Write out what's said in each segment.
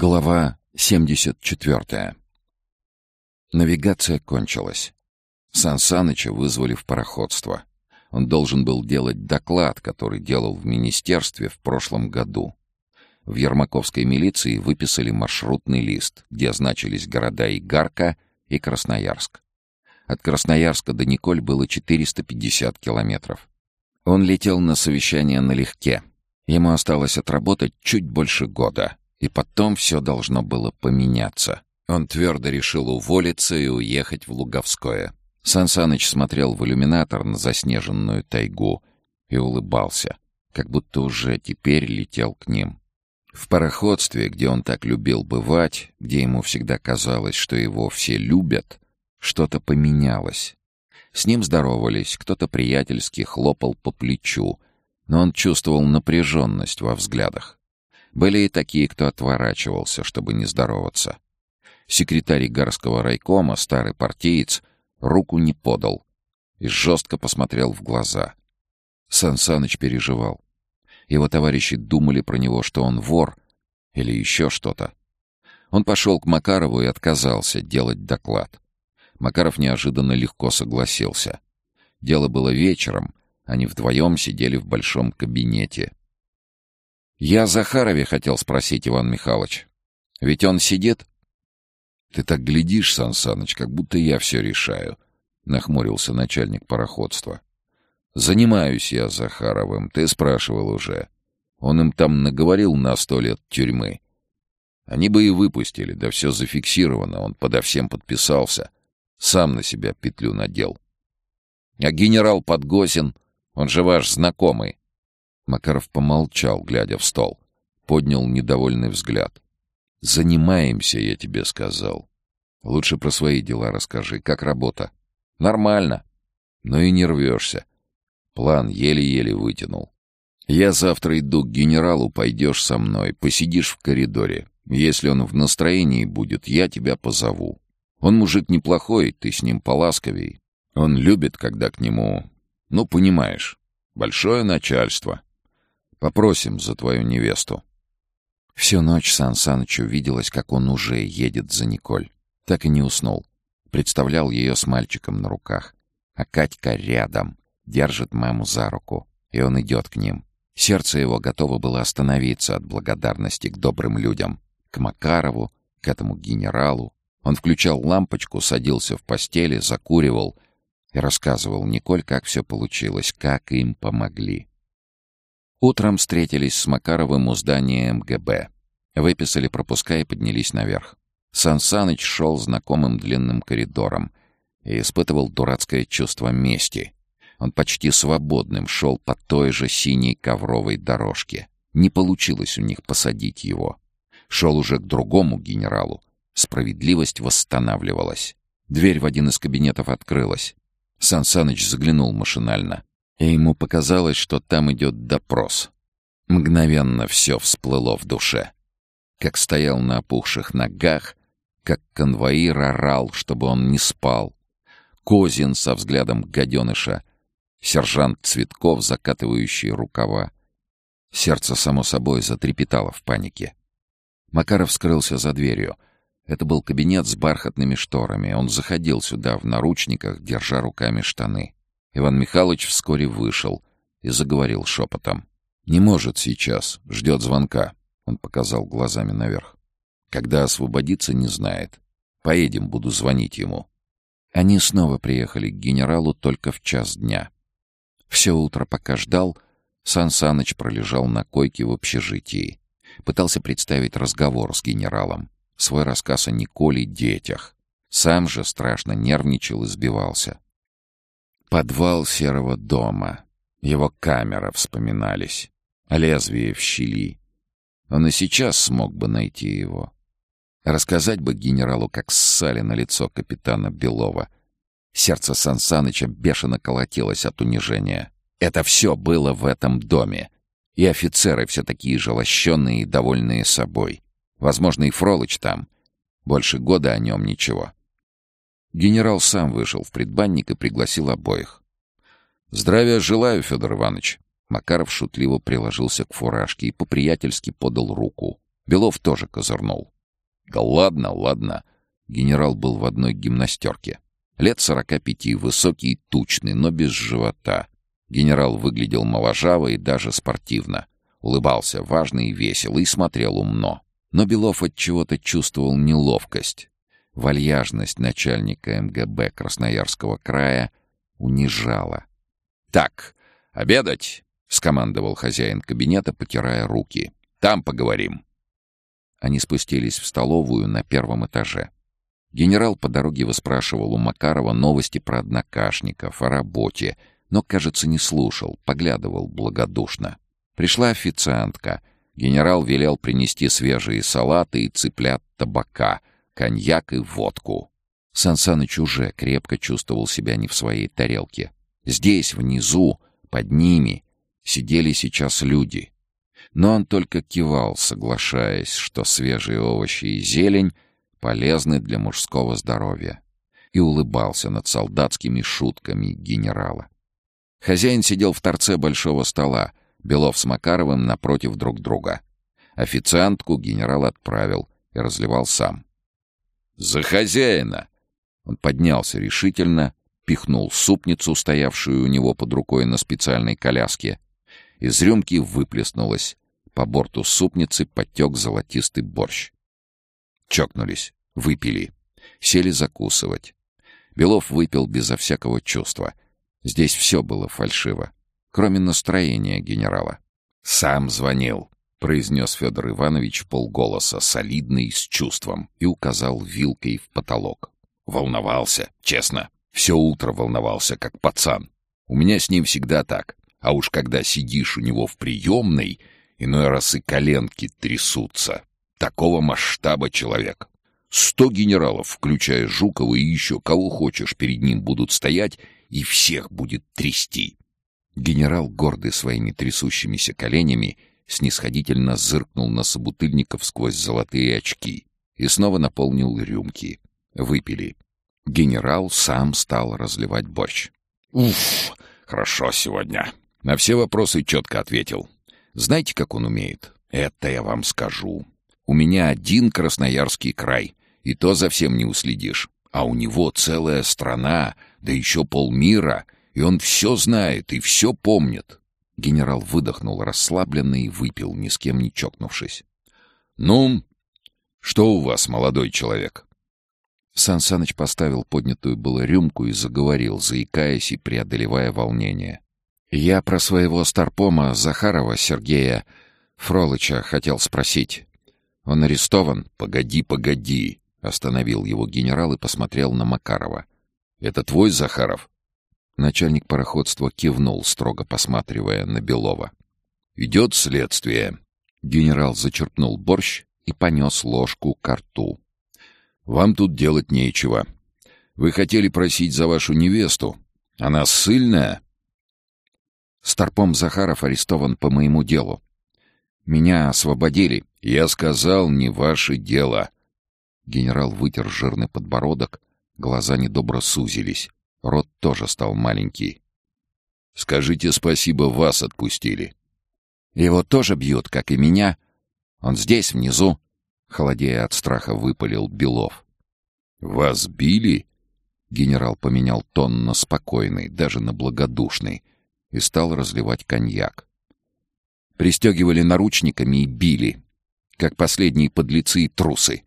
Глава 74. Навигация кончилась. Сан Саныча вызвали в пароходство. Он должен был делать доклад, который делал в министерстве в прошлом году. В Ермаковской милиции выписали маршрутный лист, где значились города Игарка и Красноярск. От Красноярска до Николь было 450 километров. Он летел на совещание налегке. Ему осталось отработать чуть больше года — и потом все должно было поменяться. Он твердо решил уволиться и уехать в Луговское. Сан Саныч смотрел в иллюминатор на заснеженную тайгу и улыбался, как будто уже теперь летел к ним. В пароходстве, где он так любил бывать, где ему всегда казалось, что его все любят, что-то поменялось. С ним здоровались, кто-то приятельски хлопал по плечу, но он чувствовал напряженность во взглядах. Были и такие, кто отворачивался, чтобы не здороваться. Секретарь Гарского райкома, старый партиец, руку не подал и жестко посмотрел в глаза. Сан Саныч переживал. Его товарищи думали про него, что он вор или еще что-то. Он пошел к Макарову и отказался делать доклад. Макаров неожиданно легко согласился. Дело было вечером, они вдвоем сидели в большом кабинете. «Я о Захарове хотел спросить, Иван Михайлович. Ведь он сидит?» «Ты так глядишь, Сан Саныч, как будто я все решаю», — нахмурился начальник пароходства. «Занимаюсь я Захаровым, ты спрашивал уже. Он им там наговорил на сто лет тюрьмы. Они бы и выпустили, да все зафиксировано, он подо всем подписался. Сам на себя петлю надел. А генерал Подгосин, он же ваш знакомый, Макаров помолчал, глядя в стол. Поднял недовольный взгляд. «Занимаемся, я тебе сказал. Лучше про свои дела расскажи. Как работа?» «Нормально. Но и не рвешься. План еле-еле вытянул. Я завтра иду к генералу, пойдешь со мной, посидишь в коридоре. Если он в настроении будет, я тебя позову. Он мужик неплохой, ты с ним поласковей. Он любит, когда к нему... Ну, понимаешь, большое начальство. Попросим за твою невесту». Всю ночь Сан Санычу виделось, как он уже едет за Николь. Так и не уснул. Представлял ее с мальчиком на руках. А Катька рядом, держит маму за руку. И он идет к ним. Сердце его готово было остановиться от благодарности к добрым людям. К Макарову, к этому генералу. Он включал лампочку, садился в постели, закуривал и рассказывал Николь, как все получилось, как им помогли. Утром встретились с Макаровым у здания МГБ. Выписали пропуска и поднялись наверх. Сан Саныч шел знакомым длинным коридором и испытывал дурацкое чувство мести. Он почти свободным шел по той же синей ковровой дорожке. Не получилось у них посадить его. Шел уже к другому генералу. Справедливость восстанавливалась. Дверь в один из кабинетов открылась. Сан Саныч заглянул машинально и ему показалось, что там идет допрос. Мгновенно все всплыло в душе. Как стоял на опухших ногах, как конвоир орал, чтобы он не спал. Козин со взглядом гаденыша, сержант Цветков, закатывающий рукава. Сердце, само собой, затрепетало в панике. Макаров скрылся за дверью. Это был кабинет с бархатными шторами. Он заходил сюда в наручниках, держа руками штаны. Иван Михайлович вскоре вышел и заговорил шепотом. «Не может сейчас, ждет звонка», — он показал глазами наверх. «Когда освободится, не знает. Поедем, буду звонить ему». Они снова приехали к генералу только в час дня. Все утро, пока ждал, Сан Саныч пролежал на койке в общежитии. Пытался представить разговор с генералом, свой рассказ о Николе детях. Сам же страшно нервничал и сбивался. Подвал серого дома. Его камера вспоминались. Лезвие в щели. Он и сейчас смог бы найти его. Рассказать бы генералу, как ссали на лицо капитана Белова. Сердце Сансаныча бешено колотилось от унижения. Это все было в этом доме. И офицеры все такие же и довольные собой. Возможно, и Фролыч там. Больше года о нем ничего. Генерал сам вышел в предбанник и пригласил обоих. «Здравия желаю, Федор Иванович!» Макаров шутливо приложился к фуражке и по-приятельски подал руку. Белов тоже козырнул. «Да ладно, ладно». Генерал был в одной гимнастерке. Лет сорока пяти, высокий и тучный, но без живота. Генерал выглядел моложаво и даже спортивно. Улыбался важно и весело и смотрел умно. Но Белов от чего-то чувствовал неловкость. Вальяжность начальника МГБ Красноярского края унижала. «Так, обедать!» — скомандовал хозяин кабинета, потирая руки. «Там поговорим». Они спустились в столовую на первом этаже. Генерал по дороге выспрашивал у Макарова новости про однокашников, о работе, но, кажется, не слушал, поглядывал благодушно. Пришла официантка. Генерал велел принести свежие салаты и цыплят табака, коньяк и водку. Сансаныч уже крепко чувствовал себя не в своей тарелке. Здесь, внизу, под ними, сидели сейчас люди. Но он только кивал, соглашаясь, что свежие овощи и зелень полезны для мужского здоровья, и улыбался над солдатскими шутками генерала. Хозяин сидел в торце большого стола, Белов с Макаровым напротив друг друга. Официантку генерал отправил и разливал сам. «За хозяина!» Он поднялся решительно, пихнул супницу, стоявшую у него под рукой на специальной коляске. Из рюмки выплеснулась. По борту супницы потек золотистый борщ. Чокнулись, выпили, сели закусывать. Белов выпил безо всякого чувства. Здесь все было фальшиво, кроме настроения генерала. «Сам звонил», — произнес Федор Иванович полголоса, солидный, с чувством, и указал вилкой в потолок. Волновался, честно. Все утро волновался, как пацан. У меня с ним всегда так. А уж когда сидишь у него в приемной, иной раз и коленки трясутся. Такого масштаба человек. Сто генералов, включая Жукова и еще кого хочешь, перед ним будут стоять, и всех будет трясти. Генерал, гордый своими трясущимися коленями, снисходительно зыркнул на собутыльников сквозь золотые очки и снова наполнил рюмки. Выпили. Генерал сам стал разливать борщ. «Уф, хорошо сегодня. На все вопросы четко ответил. Знаете, как он умеет? Это я вам скажу. У меня один Красноярский край, и то за всем не уследишь. А у него целая страна, да еще полмира, и он все знает и все помнит. Генерал выдохнул расслабленно и выпил, ни с кем не чокнувшись. «Ну, что у вас, молодой человек?» Сан Саныч поставил поднятую было рюмку и заговорил, заикаясь и преодолевая волнение. «Я про своего старпома Захарова Сергея Фролыча хотел спросить. «Он арестован?» «Погоди, погоди!» — остановил его генерал и посмотрел на Макарова. «Это твой Захаров?» Начальник пароходства кивнул, строго посматривая на Белова. «Идет следствие». Генерал зачерпнул борщ и понес ложку к рту. «Вам тут делать нечего. Вы хотели просить за вашу невесту. Она ссыльная?» Старпом Захаров арестован по моему делу. Меня освободили. Я сказал, не ваше дело. Генерал вытер жирный подбородок, глаза недобро сузились. Рот тоже стал маленький. Скажите спасибо, вас отпустили. Его тоже бьют, как и меня. Он здесь, внизу. Холодея от страха, выпалил Белов. «Вас били?» Генерал поменял тон на спокойный, даже на благодушный, и стал разливать коньяк. Пристегивали наручниками и били, как последние подлецы и трусы.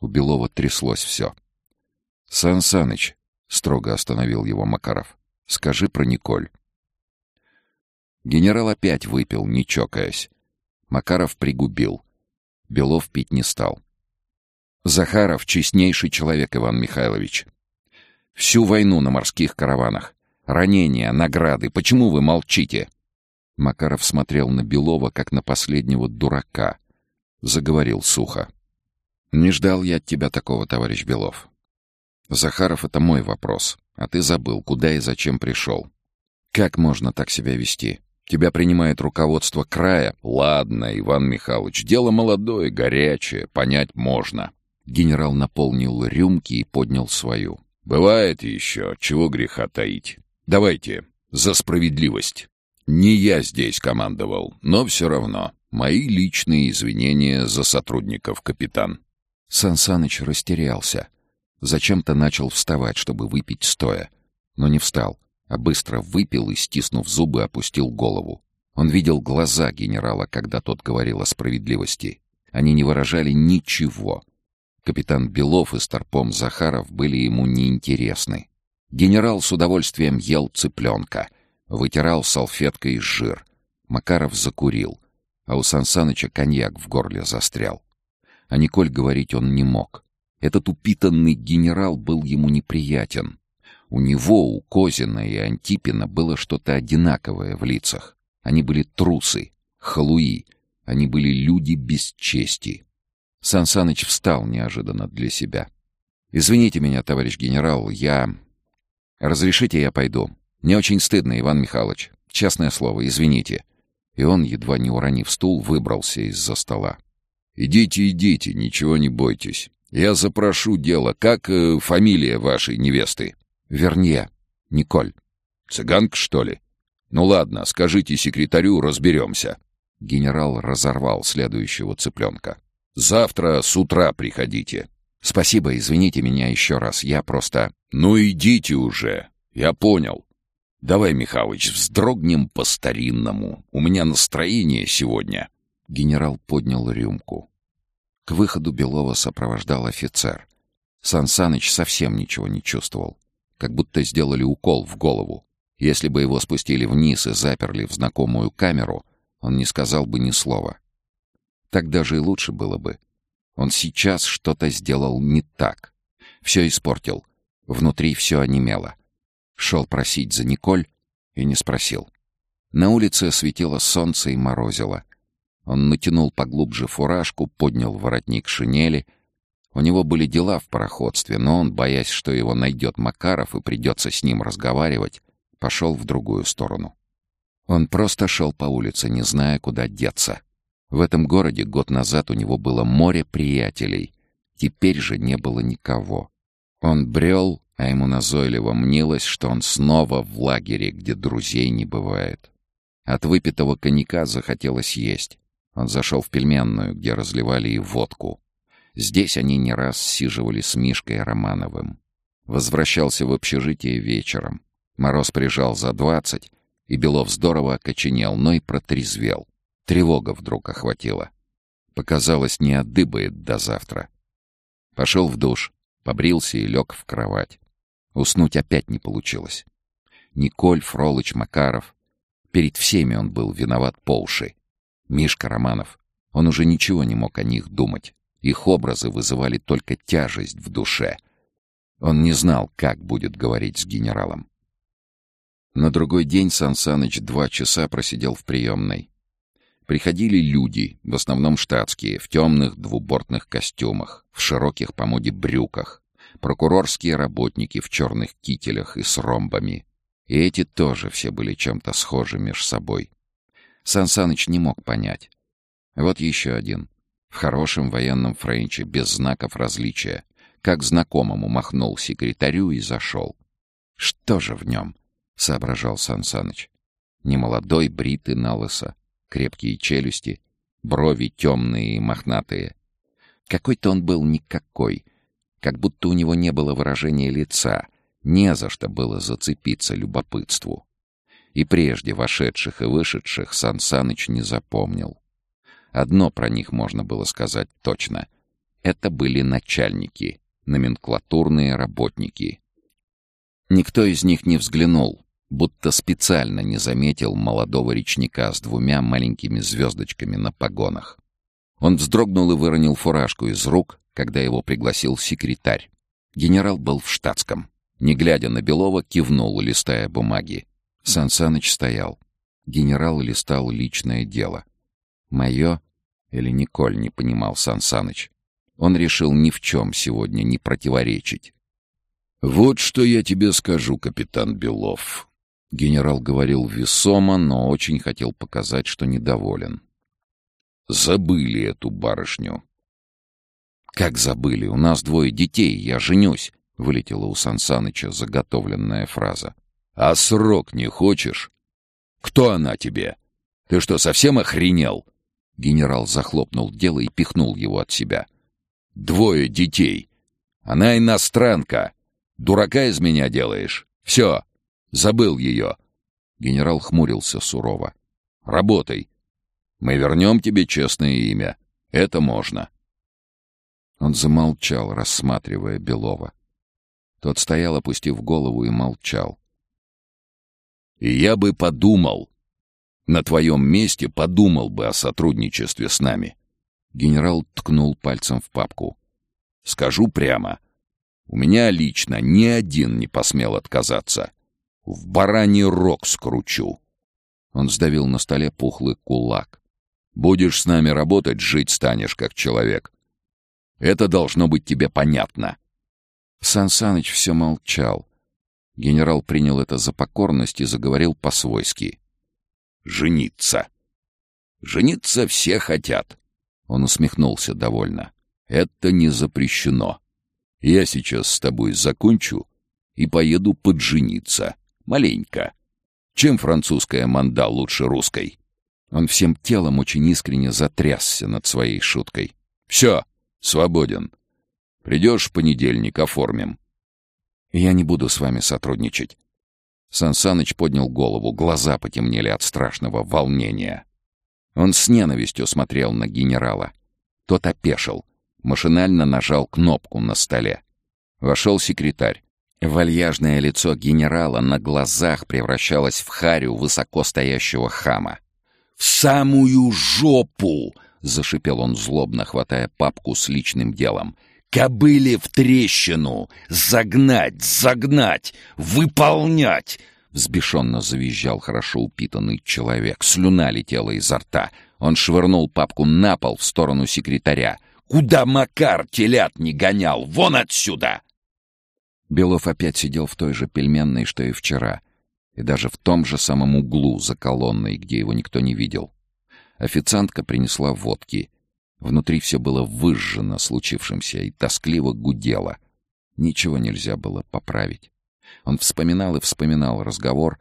У Белова тряслось все. «Сан Саныч», — строго остановил его Макаров, — «скажи про Николь». Генерал опять выпил, не чокаясь. Макаров пригубил. Белов пить не стал. «Захаров — честнейший человек, Иван Михайлович. Всю войну на морских караванах. Ранения, награды. Почему вы молчите?» Макаров смотрел на Белова, как на последнего дурака. Заговорил сухо. «Не ждал я от тебя такого, товарищ Белов. Захаров — это мой вопрос, а ты забыл, куда и зачем пришел. Как можно так себя вести? Тебя принимает руководство края? Ладно, Иван Михайлович, дело молодое, горячее, понять можно». Генерал наполнил рюмки и поднял свою. «Бывает еще, чего греха таить. Давайте, за справедливость». Не я здесь командовал, но все равно. Мои личные извинения за сотрудников, капитан. Сансаныч растерялся. Зачем-то начал вставать, чтобы выпить стоя. Но не встал, а быстро выпил и, стиснув зубы, опустил голову. Он видел глаза генерала, когда тот говорил о справедливости. Они не выражали ничего. Капитан Белов и старпом Захаров были ему неинтересны. Генерал с удовольствием ел цыпленка, вытирал салфеткой жир. Макаров закурил, а у Сансаныча коньяк в горле застрял. А Николь говорить он не мог. Этот упитанный генерал был ему неприятен. У него, у Козина и Антипина было что-то одинаковое в лицах. Они были трусы, халуи, они были люди без чести. Сансаныч встал неожиданно для себя. «Извините меня, товарищ генерал, я «Разрешите, я пойду. Мне очень стыдно, Иван Михайлович. Честное слово, извините». И он, едва не уронив стул, выбрался из-за стола. «Идите, идите, ничего не бойтесь. Я запрошу дело. Как э, фамилия вашей невесты?» «Вернье. Николь». «Цыганка, что ли?» «Ну ладно, скажите секретарю, разберемся». Генерал разорвал следующего цыпленка. «Завтра с утра приходите». «Спасибо, извините меня еще раз. Я просто...» «Ну идите уже. Я понял. Давай, Михалыч, вздрогнем по-старинному. У меня настроение сегодня». Генерал поднял рюмку. К выходу Белова сопровождал офицер. Сансаныч совсем ничего не чувствовал. Как будто сделали укол в голову. Если бы его спустили вниз и заперли в знакомую камеру, он не сказал бы ни слова. Так даже и лучше было бы. Он сейчас что-то сделал не так. Все испортил. Внутри все онемело. Шел просить за Николь и не спросил. На улице светило солнце и морозило. Он натянул поглубже фуражку, поднял воротник шинели. У него были дела в пароходстве, но он, боясь, что его найдет Макаров и придется с ним разговаривать, пошел в другую сторону. Он просто шел по улице, не зная, куда деться. В этом городе год назад у него было море приятелей. Теперь же не было никого. Он брел, а ему назойливо мнилось, что он снова в лагере, где друзей не бывает. От выпитого коньяка захотелось есть. Он зашел в пельменную, где разливали и водку. Здесь они не раз сиживали с Мишкой Романовым. Возвращался в общежитие вечером. Мороз прижал за двадцать, и Белов здорово окоченел, но и протрезвел. Тревога вдруг охватила. Показалось, не отдыбает до завтра. Пошел в душ, побрился и лег в кровать. Уснуть опять не получилось. Николь, Фролыч, Макаров. Перед всеми он был виноват по уши. Мишка Романов. Он уже ничего не мог о них думать. Их образы вызывали только тяжесть в душе. Он не знал, как будет говорить с генералом. На другой день Сансаныч два часа просидел в приемной. Приходили люди, в основном штатские, в темных двубортных костюмах, в широких по моде брюках, прокурорские работники в черных кителях и с ромбами. И эти тоже все были чем-то схожи меж собой. Сансаныч не мог понять. Вот еще один. В хорошем военном френче, без знаков различия. Как знакомому махнул секретарю и зашел. «Что же в нем?» — соображал Сансаныч. Немолодой, бритый на лысо, крепкие челюсти, брови темные и мохнатые. Какой-то он был никакой, как будто у него не было выражения лица, не за что было зацепиться любопытству. И прежде вошедших и вышедших Сан Саныч не запомнил. Одно про них можно было сказать точно. Это были начальники, номенклатурные работники. Никто из них не взглянул, будто специально не заметил молодого речника с двумя маленькими звездочками на погонах. Он вздрогнул и выронил фуражку из рук, когда его пригласил секретарь. Генерал был в штатском. Не глядя на Белова, кивнул, листая бумаги. Сансаныч стоял. Генерал листал личное дело. «Мое или Николь?» — не понимал Сансаныч. Он решил ни в чем сегодня не противоречить. «Вот что я тебе скажу, капитан Белов», Генерал говорил весомо, но очень хотел показать, что недоволен. «Забыли эту барышню». «Как забыли? У нас двое детей, я женюсь», — вылетела у Сансаныча заготовленная фраза. «А срок не хочешь? Кто она тебе? Ты что, совсем охренел?» Генерал захлопнул дело и пихнул его от себя. «Двое детей. Она иностранка. Дурака из меня делаешь. Все, забыл ее». Генерал хмурился сурово. «Работай. Мы вернем тебе честное имя. Это можно». Он замолчал, рассматривая Белова. Тот стоял, опустив голову, и молчал. «И я бы подумал, на твоем месте подумал бы о сотрудничестве с нами». Генерал ткнул пальцем в папку. «Скажу прямо. У меня лично ни один не посмел отказаться. В бараний рог скручу». Он сдавил на столе пухлый кулак. «Будешь с нами работать, жить станешь как человек. Это должно быть тебе понятно». Сан Саныч все молчал. Генерал принял это за покорность и заговорил по-свойски. «Жениться. Жениться все хотят». Он усмехнулся довольно. «Это не запрещено. Я сейчас с тобой закончу и поеду поджениться. Маленько. Чем французская манда лучше русской?» Он всем телом очень искренне затрясся над своей шуткой. «Все, свободен. Придешь в понедельник, оформим. Я не буду с вами сотрудничать. Сансаныч поднял голову, глаза потемнели от страшного волнения. Он с ненавистью смотрел на генерала. Тот опешил, машинально нажал кнопку на столе. Вошел секретарь. Вальяжное лицо генерала на глазах превращалось в харю высоко стоящего хама. «В самую жопу!» — зашипел он злобно, хватая папку с личным делом. «Кобыли в трещину! Загнать, загнать! Выполнять!» Взбешенно завизжал хорошо упитанный человек. Слюна летела изо рта. Он швырнул папку на пол в сторону секретаря. «Куда Макар телят не гонял? Вон отсюда!» Белов опять сидел в той же пельменной, что и вчера. И даже в том же самом углу за колонной, где его никто не видел. Официантка принесла водки. Внутри все было выжжено случившимся и тоскливо гудело. Ничего нельзя было поправить. Он вспоминал и вспоминал разговор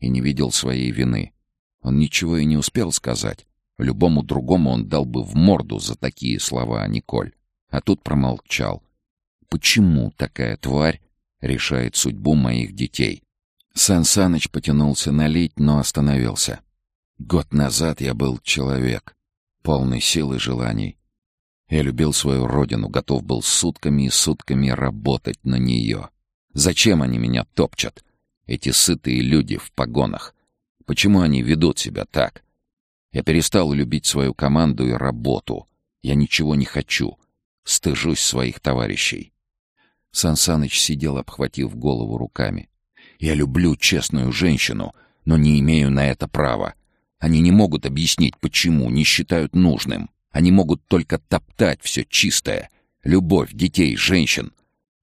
и не видел своей вины. Он ничего и не успел сказать. Любому другому он дал бы в морду за такие слова, а Николь. А тут промолчал. Почему такая тварь решает судьбу моих детей? Сан Саныч потянулся налить, но остановился. Год назад я был человек, полный сил и желаний. Я любил свою родину, готов был сутками и сутками работать на нее. Зачем они меня топчат? Эти сытые люди в погонах. Почему они ведут себя так? Я перестал любить свою команду и работу. Я ничего не хочу. Стыжусь своих товарищей. Сансаныч сидел, обхватив голову руками. Я люблю честную женщину, но не имею на это права. Они не могут объяснить, почему, не считают нужным. Они могут только топтать все чистое. Любовь, детей, женщин.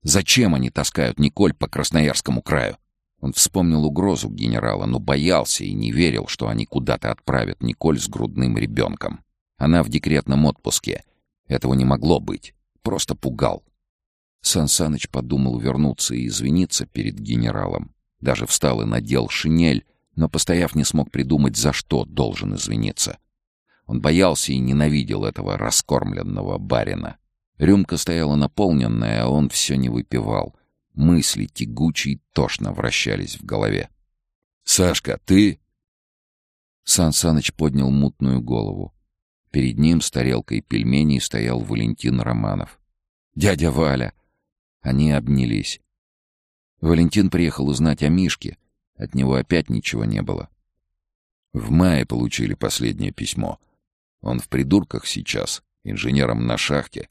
Зачем они таскают Николь по Красноярскому краю? Он вспомнил угрозу генерала, но боялся и не верил, что они куда-то отправят Николь с грудным ребенком. Она в декретном отпуске. Этого не могло быть. Просто пугал. Сансаныч подумал вернуться и извиниться перед генералом. Даже встал и надел шинель, но, постояв, не смог придумать, за что должен извиниться. Он боялся и ненавидел этого раскормленного барина. Рюмка стояла наполненная, а он все не выпивал. Мысли тягучие тошно вращались в голове. «Сашка, ты...» Сан Саныч поднял мутную голову. Перед ним с тарелкой пельменей стоял Валентин Романов. «Дядя Валя!» Они обнялись. Валентин приехал узнать о Мишке — от него опять ничего не было. В мае получили последнее письмо. Он в придурках сейчас, инженером на шахте.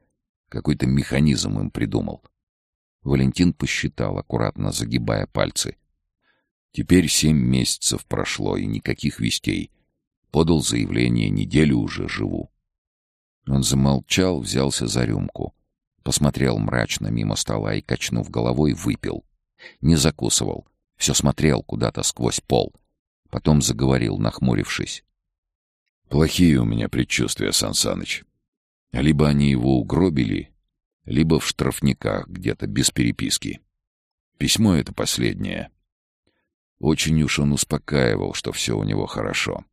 Какой-то механизм им придумал. Валентин посчитал, аккуратно загибая пальцы. Теперь семь месяцев прошло, и никаких вестей. Подал заявление, неделю уже живу. Он замолчал, взялся за рюмку. Посмотрел мрачно мимо стола и, качнув головой, выпил. Не закусывал, все смотрел куда-то сквозь пол. Потом заговорил, нахмурившись. «Плохие у меня предчувствия, Сансаныч. Либо они его угробили, либо в штрафниках где-то без переписки. Письмо это последнее. Очень уж он успокаивал, что все у него хорошо.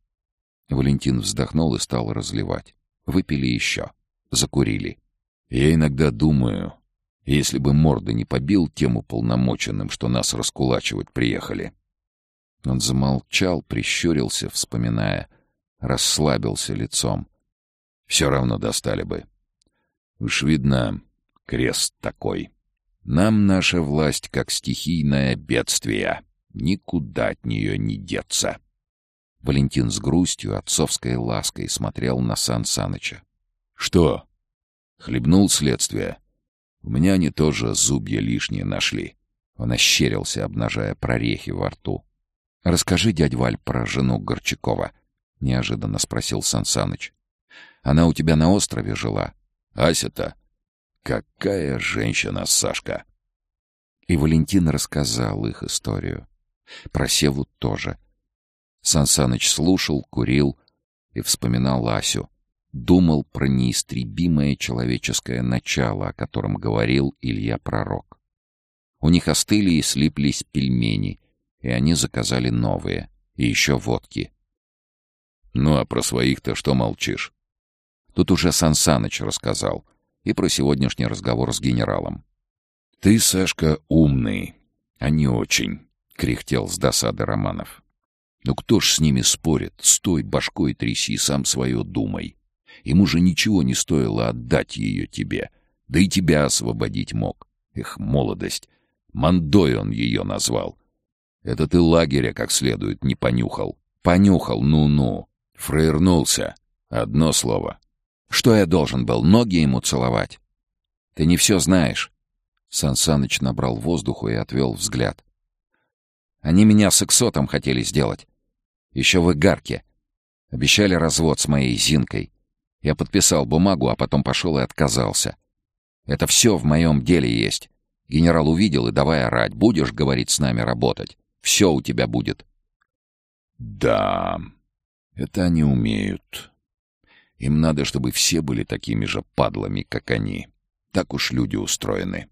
Валентин вздохнул и стал разливать. Выпили еще. Закурили. Я иногда думаю, если бы морда не побил тем уполномоченным, что нас раскулачивать приехали. Он замолчал, прищурился, вспоминая. Расслабился лицом. Все равно достали бы. Уж видно, крест такой. Нам наша власть как стихийное бедствие. Никуда от нее не деться. Валентин с грустью, отцовской лаской смотрел на Сан Саныча. «Что?» «Хлебнул следствие. У меня они тоже зубья лишние нашли». Он ощерился, обнажая прорехи во рту. «Расскажи, дядь Валь, про жену Горчакова», — неожиданно спросил Сан Саныч. «Она у тебя на острове жила?» «Ася-то? Какая женщина, Сашка!» И Валентин рассказал их историю. Про Севу тоже — Сансаныч слушал, курил и вспоминал Асю. Думал про неистребимое человеческое начало, о котором говорил Илья Пророк. У них остыли и слиплись пельмени, и они заказали новые, и еще водки. «Ну а про своих-то что молчишь?» Тут уже Сансаныч рассказал, и про сегодняшний разговор с генералом. «Ты, Сашка, умный, а не очень», — кряхтел с досады Романов. Но кто ж с ними спорит? Стой, башкой тряси, сам свое думай. Ему же ничего не стоило отдать ее тебе. Да и тебя освободить мог. Эх, молодость. Мандой он ее назвал. Это ты лагеря как следует не понюхал. Понюхал, ну-ну. Фрейрнулся. Одно слово. Что я должен был, ноги ему целовать? Ты не все знаешь. Сансаныч набрал воздуху и отвел взгляд. Они меня сексотом хотели сделать. Еще в Игарке. Обещали развод с моей Зинкой. Я подписал бумагу, а потом пошел и отказался. Это все в моем деле есть. Генерал увидел и давай орать. Будешь, говорить, с нами работать. Все у тебя будет. Да, это они умеют. Им надо, чтобы все были такими же падлами, как они. Так уж люди устроены.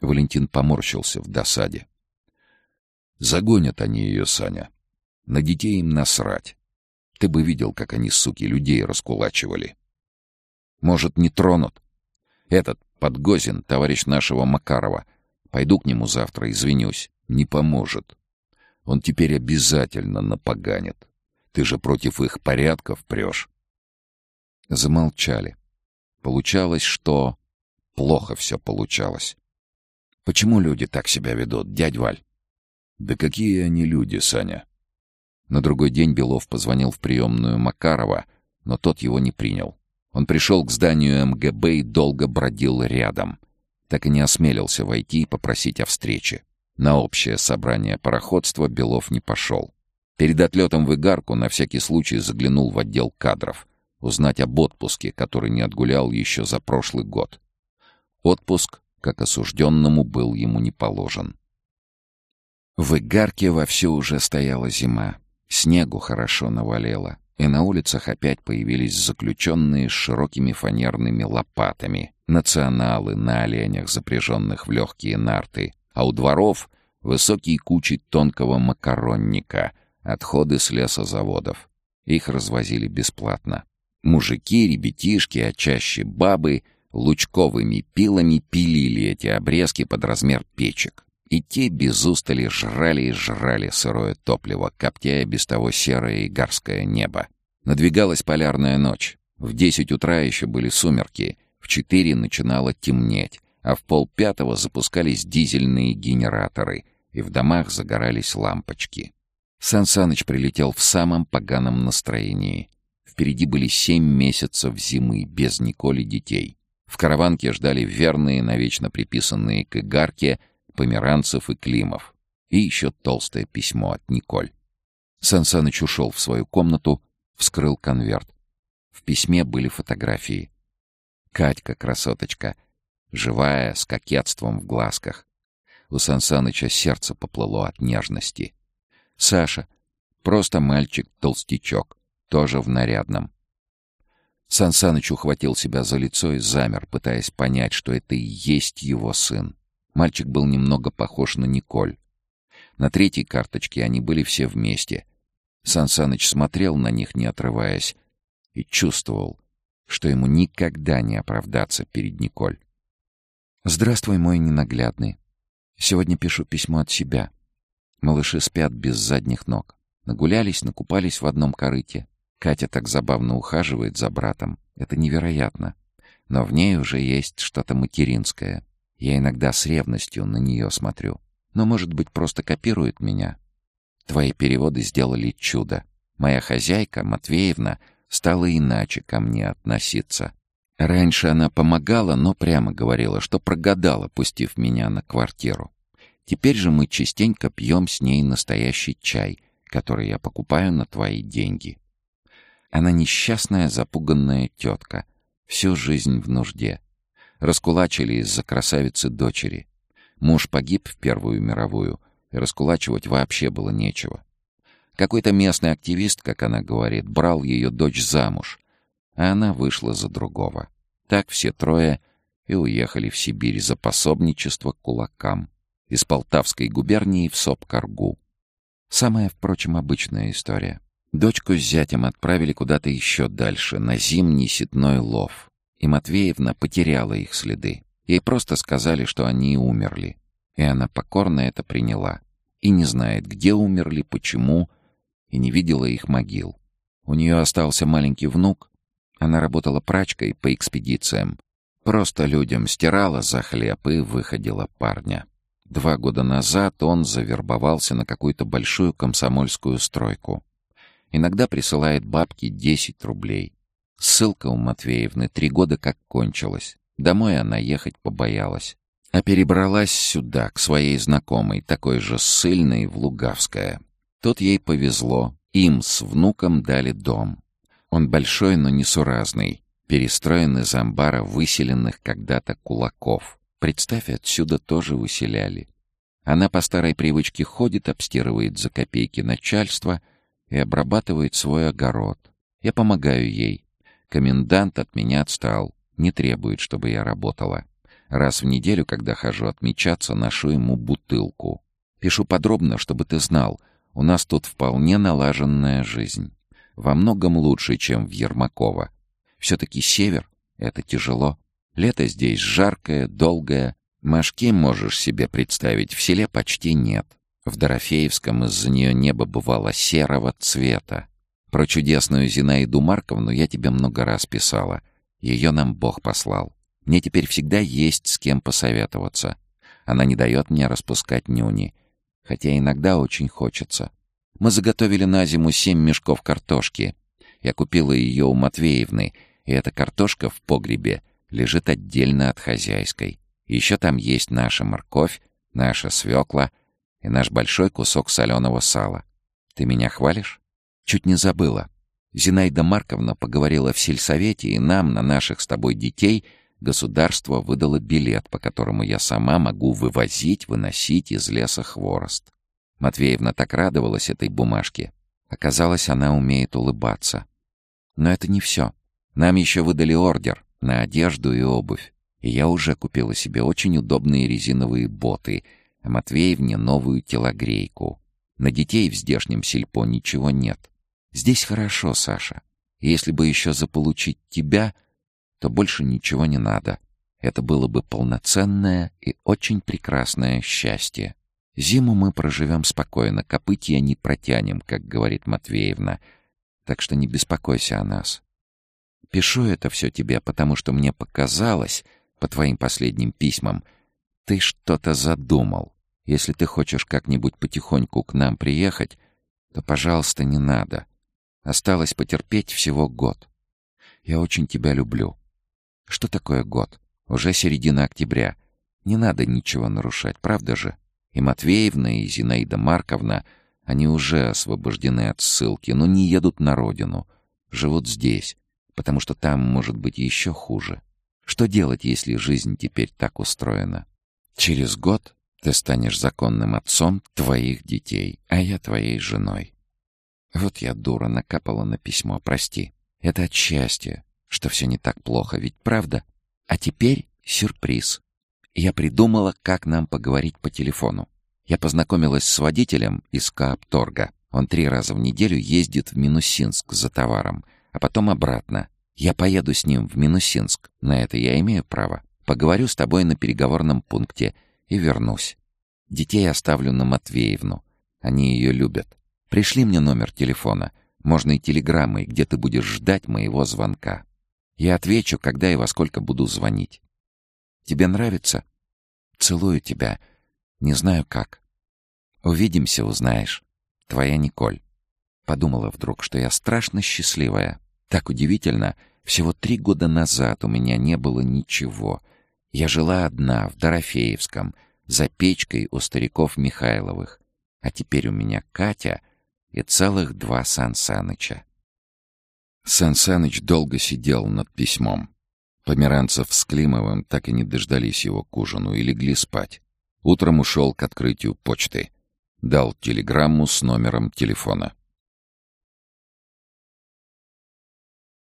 Валентин поморщился в досаде. Загонят они ее, Саня. На детей им насрать. Ты бы видел, как они, суки, людей раскулачивали. Может, не тронут? Этот, Подгозин, товарищ нашего Макарова. Пойду к нему завтра, извинюсь. Не поможет. Он теперь обязательно напоганит. Ты же против их порядков прешь. Замолчали. Получалось, что... Плохо все получалось. Почему люди так себя ведут, дядь Валь? Да какие они люди, Саня? На другой день Белов позвонил в приемную Макарова, но тот его не принял. Он пришел к зданию МГБ и долго бродил рядом. Так и не осмелился войти и попросить о встрече. На общее собрание пароходства Белов не пошел. Перед отлетом в Игарку на всякий случай заглянул в отдел кадров, узнать об отпуске, который не отгулял еще за прошлый год. Отпуск, как осужденному, был ему не положен. В Игарке вовсю уже стояла зима. Снегу хорошо навалило, и на улицах опять появились заключенные с широкими фанерными лопатами, националы на оленях, запряженных в легкие нарты, а у дворов высокие кучи тонкого макаронника, отходы с лесозаводов. Их развозили бесплатно. Мужики, ребятишки, а чаще бабы лучковыми пилами пилили эти обрезки под размер печек. И те без устали жрали и жрали сырое топливо, коптя без того серое и гарское небо. Надвигалась полярная ночь. В десять утра еще были сумерки, в четыре начинало темнеть, а в полпятого запускались дизельные генераторы, и в домах загорались лампочки. Сан Саныч прилетел в самом поганом настроении. Впереди были семь месяцев зимы, без Николи детей. В караванке ждали верные, навечно приписанные к Игарке — Померанцев и Климов. И еще толстое письмо от Николь. Сансаныч ушел в свою комнату, вскрыл конверт. В письме были фотографии. Катька, красоточка, живая, с кокетством в глазках. У Сансаныча сердце поплыло от нежности. Саша, просто мальчик-толстячок, тоже в нарядном. Сансаныч ухватил себя за лицо и замер, пытаясь понять, что это и есть его сын. Мальчик был немного похож на Николь. На третьей карточке они были все вместе. Сансаныч смотрел на них, не отрываясь, и чувствовал, что ему никогда не оправдаться перед Николь. «Здравствуй, мой ненаглядный. Сегодня пишу письмо от себя. Малыши спят без задних ног. Нагулялись, накупались в одном корыте. Катя так забавно ухаживает за братом. Это невероятно. Но в ней уже есть что-то материнское. Я иногда с ревностью на нее смотрю. Но, может быть, просто копирует меня. Твои переводы сделали чудо. Моя хозяйка, Матвеевна, стала иначе ко мне относиться. Раньше она помогала, но прямо говорила, что прогадала, пустив меня на квартиру. Теперь же мы частенько пьем с ней настоящий чай, который я покупаю на твои деньги. Она несчастная, запуганная тетка. Всю жизнь в нужде. Раскулачили из-за красавицы дочери. Муж погиб в Первую мировую, и раскулачивать вообще было нечего. Какой-то местный активист, как она говорит, брал ее дочь замуж, а она вышла за другого. Так все трое и уехали в Сибирь за пособничество кулакам. Из Полтавской губернии в Сопкаргу. Самая, впрочем, обычная история. Дочку с зятем отправили куда-то еще дальше, на зимний сетной лов. И Матвеевна потеряла их следы. Ей просто сказали, что они умерли. И она покорно это приняла. И не знает, где умерли, почему, и не видела их могил. У нее остался маленький внук. Она работала прачкой по экспедициям. Просто людям стирала за хлеб и выходила парня. Два года назад он завербовался на какую-то большую комсомольскую стройку. Иногда присылает бабки 10 рублей. Ссылка у Матвеевны три года как кончилась. Домой она ехать побоялась. А перебралась сюда, к своей знакомой, такой же ссыльной, в Лугавское. Тут ей повезло. Им с внуком дали дом. Он большой, но несуразный. Перестроен из амбара выселенных когда-то кулаков. Представь, отсюда тоже выселяли. Она по старой привычке ходит, обстирывает за копейки начальства — и обрабатывает свой огород. Я помогаю ей. Комендант от меня отстал, не требует, чтобы я работала. Раз в неделю, когда хожу отмечаться, ношу ему бутылку. Пишу подробно, чтобы ты знал, у нас тут вполне налаженная жизнь. Во многом лучше, чем в Ермакова. Все-таки север — это тяжело. Лето здесь жаркое, долгое. Машки можешь себе представить, в селе почти нет. В Дорофеевском из-за нее небо бывало серого цвета. Про чудесную Зинаиду Марковну я тебе много раз писала. Ее нам Бог послал. Мне теперь всегда есть с кем посоветоваться. Она не дает мне распускать нюни. Хотя иногда очень хочется. Мы заготовили на зиму семь мешков картошки. Я купила ее у Матвеевны, и эта картошка в погребе лежит отдельно от хозяйской. Еще там есть наша морковь, наша свекла — и наш большой кусок соленого сала. Ты меня хвалишь? Чуть не забыла. Зинаида Марковна поговорила в сельсовете, и нам, на наших с тобой детей, государство выдало билет, по которому я сама могу вывозить, выносить из леса хворост. Матвеевна так радовалась этой бумажке. Оказалось, она умеет улыбаться. Но это не все. Нам еще выдали ордер на одежду и обувь. И я уже купила себе очень удобные резиновые боты — а Матвеевне новую телогрейку. На детей в здешнем сельпо ничего нет. Здесь хорошо, Саша. Если бы еще заполучить тебя, то больше ничего не надо. Это было бы полноценное и очень прекрасное счастье. Зиму мы проживем спокойно, копытья не протянем, как говорит Матвеевна. Так что не беспокойся о нас. Пишу это все тебе, потому что мне показалось, по твоим последним письмам, ты что-то задумал. Если ты хочешь как-нибудь потихоньку к нам приехать, то, пожалуйста, не надо. Осталось потерпеть всего год. Я очень тебя люблю. Что такое год? Уже середина октября. Не надо ничего нарушать, правда же? И Матвеевна, и Зинаида Марковна, они уже освобождены от ссылки, но не едут на родину. Живут здесь, потому что там может быть еще хуже. Что делать, если жизнь теперь так устроена? Через год ты станешь законным отцом твоих детей, а я твоей женой. Вот я, дура, накапала на письмо, прости. Это от счастья, что все не так плохо, ведь правда? А теперь сюрприз. Я придумала, как нам поговорить по телефону. Я познакомилась с водителем из Каапторга. Он три раза в неделю ездит в Минусинск за товаром, а потом обратно. Я поеду с ним в Минусинск. На это я имею право. Поговорю с тобой на переговорном пункте и вернусь. Детей оставлю на Матвеевну. Они ее любят. Пришли мне номер телефона. Можно и телеграммой, где ты будешь ждать моего звонка. Я отвечу, когда и во сколько буду звонить. Тебе нравится? Целую тебя. Не знаю как. Увидимся, узнаешь. Твоя Николь. Подумала вдруг, что я страшно счастливая. Так удивительно, всего три года назад у меня не было ничего. Я жила одна в Дорофеевском, за печкой у стариков Михайловых. А теперь у меня Катя и целых два Сан Саныча. Сан Саныч долго сидел над письмом. Померанцев с Климовым так и не дождались его к ужину и легли спать. Утром ушел к открытию почты. Дал телеграмму с номером телефона.